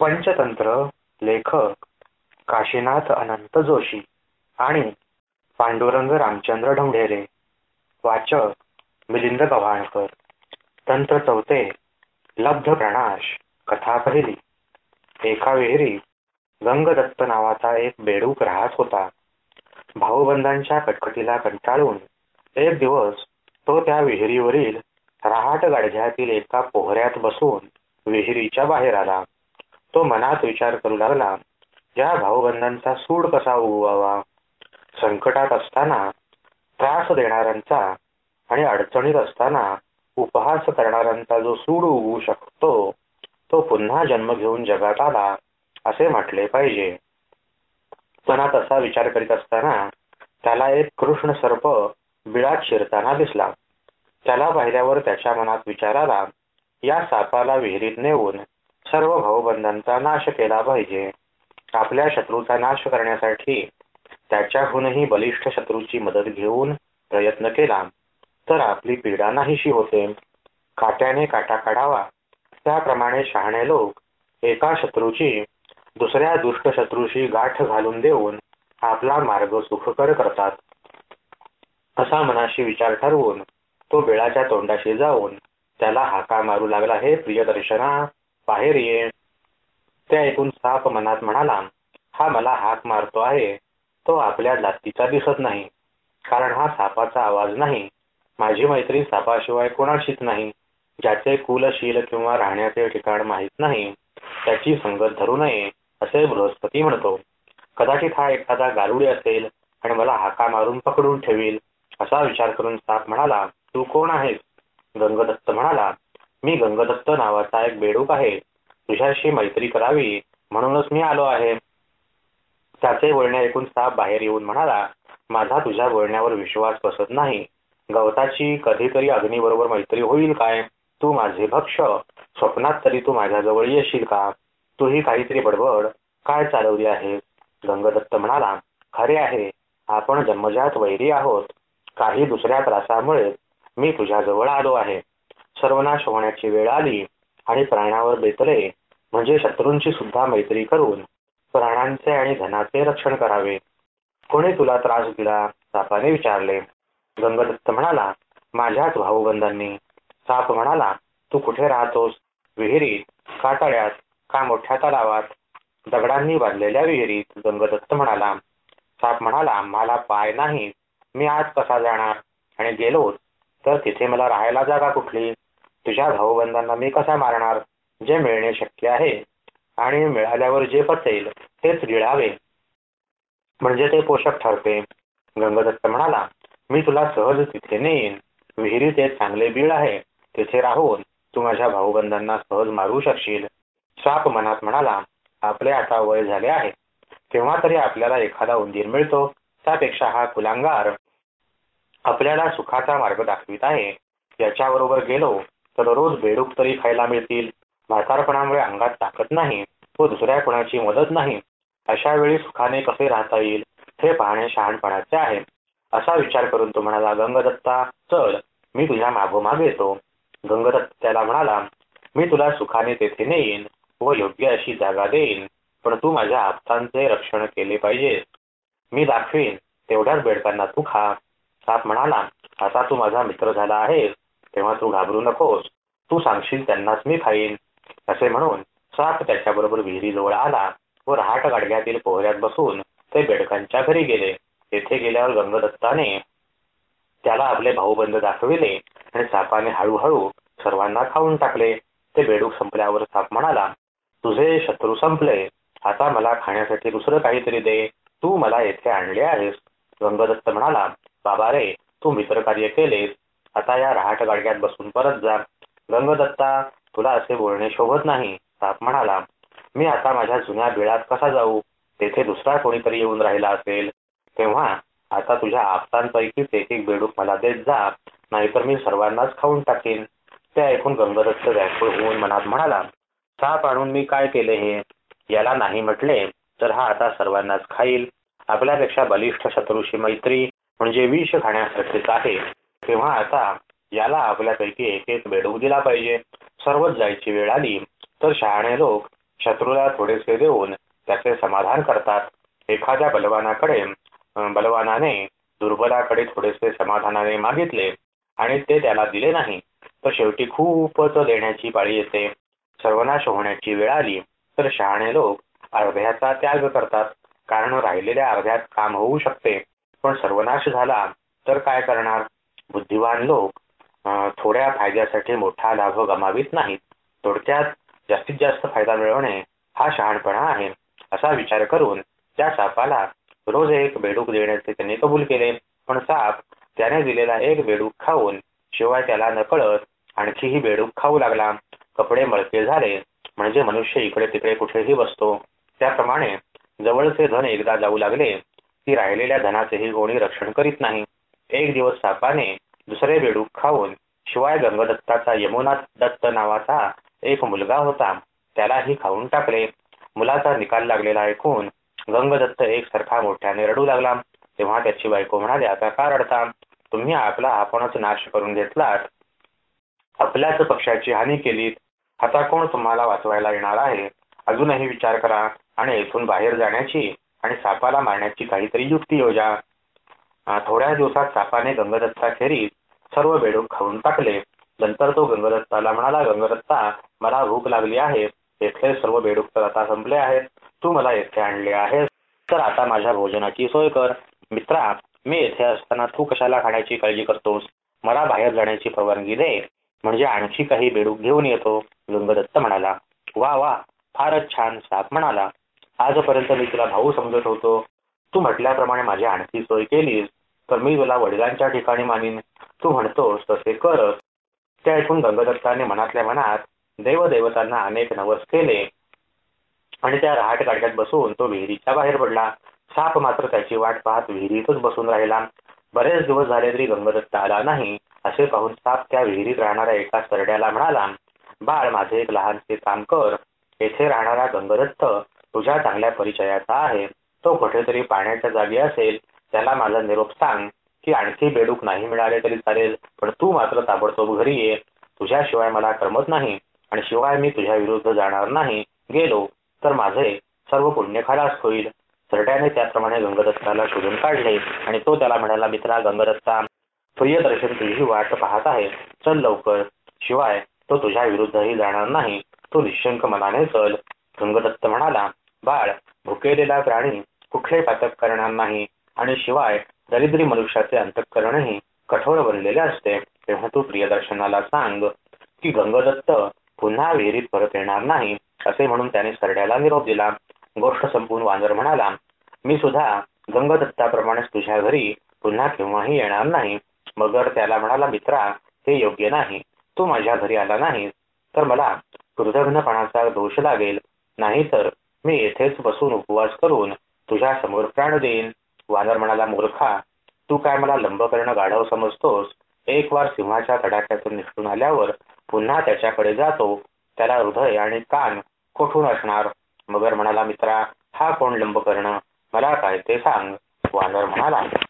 पंचतंत्र लेखक काशीनाथ अनंत जोशी आणि पांडुरंग रामचंद्र ढोंढेरे वाचक मिलिंद गव्हाणकर तंत्र चौथे लब्ध प्रणाश कथा पहिली. एका विहिरीत गंगदत्त नावाचा एक बेडूक राहत होता. भाऊबंधांच्या कटकटीला कंटाळून एक दिवस तो त्या विहिरीवरील रहाट गाडघ्यातील एका पोहऱ्यात बसून विहिरीच्या बाहेर आला. तो मनात विचार करू लागला या भाऊबंधांचा सूड कसा उगवावा? संकटात असताना त्रास देणाऱ्यांचा आणि अडचणीत असताना उपहास करणाऱ्यांचा जो सूड उगवू शकतो तो पुन्हा जन्म घेऊन जगात आला असे म्हटले पाहिजे. पण तसा विचार करीत असताना त्याला एक कृष्ण सर्प बिळात शिरताना दिसला. त्याला पाहिल्यावर त्याच्या मनात विचार आला या सापाला विहिरीत नेऊन सर्व भाऊबंधांचा नाश केला पाहिजे. आपल्या शत्रूचा नाश करण्यासाठी त्याच्याहूनही बलिष्ठ शत्रूची मदत घेऊन प्रयत्न केला तर आपली पीडा नाहीशी होते. काट्याने काटा काढावा. त्याप्रमाणे शहाणे लोक एका शत्रूची दुसऱ्या दुष्ट शत्रूशी गाठ घालून देऊन आपला मार्ग सुखकर करतात. असा मनाशी विचार ठरवून तो बिळाच्या तोंडाशी जाऊन त्याला हाका मारू लागला. हे प्रियदर्शना बाहेर ये ते ऐकून साप मनात म्हणाला हा मला हाक मारतो आहे. तो आपल्या जातीचा दिसत नाही. कारण हा सापाचा आवाज नाही. माझी मैत्री सापाशिवाय कोणाशीच नाही. ज्याचे कुलशील किंवा राहण्याचे ठिकाण माहीत नाही. त्याची संगत धरू नये असे बृहस्पती म्हणतो. कदाचित हा एखादा गारुडी असेल आणि मला हाका मारून पकडून ठेवील असा विचार करून साप म्हणाला तू कोण आहेस? गंगदत्त म्हणाला मी गंगदत्त नावाचा एक बेडूक आहे. तुझ्याशी मैत्री करावी म्हणूनच मी आलो आहे. त्याचे बोलणे ऐकून साप बाहेर येऊन म्हणाला माझा तुझ्या बोलण्यावर विश्वास बसत नाही. गवताची कधीतरी अग्नीबरोबर मैत्री होईल काय? तू माझे भक्ष स्वप्नात तरी तू माझ्याजवळ येशील का? तू ही काहीतरी बडबड काय चालवली आहे? गंगदत्त म्हणाला खरे आहे आपण जन्मजात वैरी आहोत. काही दुसऱ्या त्रासामुळे मी तुझ्याजवळ आलो आहे. सर्वनाश होण्याची वेळ आली आणि प्राणावर बेतले. म्हणजे शत्रूंची सुद्धा मैत्री करून प्राणांचे आणि धनाचे रक्षण करावे. कोणी तुला त्रास दिला? सापाने विचारले. गंगदत्त म्हणाला माझ्याच भाऊबंधांनी. साप म्हणाला तू कुठे राहतोस? विहिरीत काटाळ्यात का मोठ्या तलावात? दगडांनी बांधलेल्या विहिरीत गंगदत्त म्हणाला. साप म्हणाला मला पाय नाही. मी आज कसा जाणार? आणि गेलो तर तिथे मला राहायला जागा कुठली? तुझ्या भाऊबंधांना मी कसा मारणार? जे मिळणे शक्य आहे आणि मिळाल्यावर जे पचेल तेच गिळावे. म्हणजे ते पोषक ठरते. गंगदत्त म्हणाला मी तुला सहज तिथे नेईन. विहिरीत एक चांगले बीळ आहे. तिथे राहून तू माझ्या भाऊबंधांना सहज मारू शकशील. साप मनात म्हणाला आपले आता वय झाले आहे. तेव्हा तरी आपल्याला एखादा उंदीर मिळतो. त्यापेक्षा हा कुलांगार आपल्याला सुखाचा मार्ग दाखवित आहे. याच्याबरोबर गेलो दररोज बेडूक तरी खायला मिळतील. म्हातारपणामुळे अंगात ताकद नाही व दुसऱ्या कोणाची मदत नाही. अशा वेळी सुखाने कसे राहता येईल हे पाहणे शहाणपणाचे आहे. असा विचार करून तो म्हणाला गंगदत्ता चल मी तुझ्या मागोमाग येतो. गंगदत्त त्याला म्हणाला मी तुला सुखाने तेथे नेईन व योग्य अशी जागा देईन पण तू माझ्या आप्तांचे रक्षण केले पाहिजे. मी दाखवीन तेवढ्याच बेडकांना तू खा. साप म्हणाला आता तू माझा मित्र झाला आहेस. तेव्हा तू घाबरू नकोस. तू सांगशील त्यांनाच मी खाईन. असे म्हणून साप त्याच्याबरोबर विहिरीजवळ आला व रहाट गाडग्यातील पोहऱ्यात बसून ते बेडकांच्या घरी गेले. तेथे गेल्यावर गंगदत्ताने त्याला आपले भाऊबंद दाखविले आणि सापाने हळूहळू सर्वांना खाऊन टाकले. ते बेडूक संपल्यावर साप म्हणाला तुझे शत्रू संपले. आता मला खाण्यासाठी दुसरं काहीतरी दे. तू मला येथे आणले आहेस. गंगदत्त म्हणाला बाबा रे तू मित्रकार्य केलेस. आता या रहाट गाडग्यात बसून परत जा. गंगदत्ता तुला असे बोलणे शोभत नाही. साप म्हणाला मी आता माझ्या जुन्या बिळात कसा जाऊ? तेथे दुसरा कोणीतरी येऊन राहिला असेल. तेव्हा आता तुझ्या आपतांपैकीच एक एक बेडूक मला देत जा. नाहीतर मी सर्वांनाच खाऊन टाकेन. ते ऐकून गंगदत्त व्याकुळ होऊन मनात म्हणाला साप आणून मी काय केले हे? याला नाही म्हटले तर हा आता सर्वांनाच खाईल. आपल्यापेक्षा बलिष्ठ शत्रूशी मैत्री म्हणजे विष खाण्यासारखेच आहे. तेव्हा आता याला आपल्यापैकी एक एक बेडूक दिला पाहिजे. सर्वच जायची वेळ आली तर शहाणे लोक शत्रूला थोडेसे देऊन त्याचे समाधान करतात. एखाद्या बलवानाकडे बलवानाने दुर्बलाकडे थोडेसे समाधानाने मागितले आणि ते त्याला दिले नाही तर शेवटी खूपच देण्याची पाळी येते. सर्वनाश होण्याची वेळ आली तर शहाणे लोक अर्ध्याचा त्याग करतात. कारण राहिलेल्या अर्ध्यात काम होऊ शकते. पण सर्वनाश झाला तर काय करणार? बुद्धिवान लोक थोड्या फायद्यासाठी मोठा लाभ गमावित नाहीत. थोडक्यात जास्तीत जास्त फायदा मिळवणे हा शहाणपणा आहे असा विचार करून त्या सापाला रोज एक बेडूक देण्याचे त्याने कबूल केले. पण साप त्याने दिलेला एक बेडूक खाऊन शिवाय त्याला नकळत आणखीही बेडूक खाऊ लागला. कपडे मळके झाले म्हणजे मनुष्य इकडे तिकडे कुठेही बसतो. त्याप्रमाणे जवळचे धन एकदा जाऊ लागले की राहिलेल्या धनाचेही कोणी रक्षण करीत नाही. एक दिवस सापाने दुसरे बेडूक खाऊन शिवाय गंगदत्ताचा यमुना दत्त नावाचा एक मुलगा होता. त्यालाही खाऊन टाकले. मुलाचा निकाल लागलेला ऐकून गंगदत्त एक सारखा मोठ्याने रडू लागला. तेव्हा त्याची बायको म्हणाली आता का रडता? तुम्ही आपला आपणच नाश करून घेतलात. आपल्याच पक्षाची हानी केलीत. आता कोण तुम्हाला वाचवायला येणार आहे? अजूनही विचार करा आणि येथून बाहेर जाण्याची आणि सापाला मारण्याची काहीतरी युक्ती योजा. थोड्या दिवसात सापाने गंगदत्ताखेरीज सर्व बेडूक खाऊन टाकले. नंतर तो गंगदत्ताला म्हणाला गंगदत्ता मला भूक लागली आहे. येथले सर्व बेडूक तर आता संपले आहेत. तू मला येथे आणले आहेस. तर आता माझ्या भोजनाची सोय कर. मित्रा मी येथे असताना तू कशाला खाण्याची काळजी करतोस? मला बाहेर जाण्याची परवानगी दे. म्हणजे आणखी काही बेडूक घेऊन येतो. गंगदत्त म्हणाला. वा वा फारच छान साप म्हणाला. आजपर्यंत मी तुला भाऊ समजत होतो. तू म्हटल्याप्रमाणे माझी आणखी सोय केलीस तर मी तुला वडिलांच्या ठिकाणी मानीन. तू म्हणतोस तसे करत ते ऐकून गंगदत्ताने मनातल्या मनात देवदेवतांना अनेक नवस केले. आणि त्या रहाट गाडग्यात बसून तो विहिरीच्या बाहेर पडला. साप मात्र त्याची वाट पाहत विहिरीतच बसून राहिला. बरेच दिवस झाले तरी गंगदत्त आला नाही असे पाहून साप त्या विहिरीत राहणाऱ्या एका सरड्याला म्हणाला बाळ माझे एक लहानसे काम कर. येथे राहणारा गंगदत्त तुझ्या चांगल्या परिचयाचा आहे. तो कुठेतरी पाण्याच्या जागी असेल त्याला माझा निरोप सांग की आणखी बेडूक नाही मिळाले तरी चालेल पण तू मात्र ताबडतोब घरी ये. तुझ्याशिवाय मला करमत नाही आणि शिवाय मी तुझ्या विरुद्ध जाणार नाही. गेलो तर माझे सर्व पुण्य खालास होईल. सरट्याने त्याप्रमाणे गंगदत्ताला शोधून काढले आणि तो त्याला म्हणाला मित्रा गंगदत्ता प्रियदर्शन तुझी वाट पाहत आहे. चल लवकर. शिवाय तो तुझ्या विरुद्धही जाणार नाही. तो निशंक मनाने चल. गंगदत्त म्हणाला बाळ भुकेलेला प्राणी कुठले पातक करणार नाही. आणि शिवाय दरिद्री मनुष्याचे अंतःकरणही कठोर बनलेले असते. तेव्हा तू प्रियदर्शनाला सांग की गंगदत्त पुन्हा विहिरीत परत येणार नाही असे म्हणून त्याने सरड्याला निरोप दिला. गोष्ट संपून वानर म्हणाला मी सुद्धा गंगदत्ताप्रमाणेच तुझ्या घरी पुन्हा केव्हाही येणार नाही. मगर त्याला म्हणाला मित्रा हे योग्य नाही. तू माझ्या घरी आला नाही तर मला कृतघ्नपणाचा दोष लागेल. नाहीतर मी येथेच बसून उपवास करून तुझ्या समोर प्राण देईन वानर म्हणाला मूर्खा तू काय मला लंब करणं गाढव समजतोस? एक वार सिंहाच्या तडाख्यातून निसटून आल्यावर पुन्हा त्याच्याकडे जातो. त्याला हृदय आणि कान कोठून असणार? मगर म्हणाला मित्रा हा कोण लंब करणं? मला काय ते सांग. वानर म्हणाला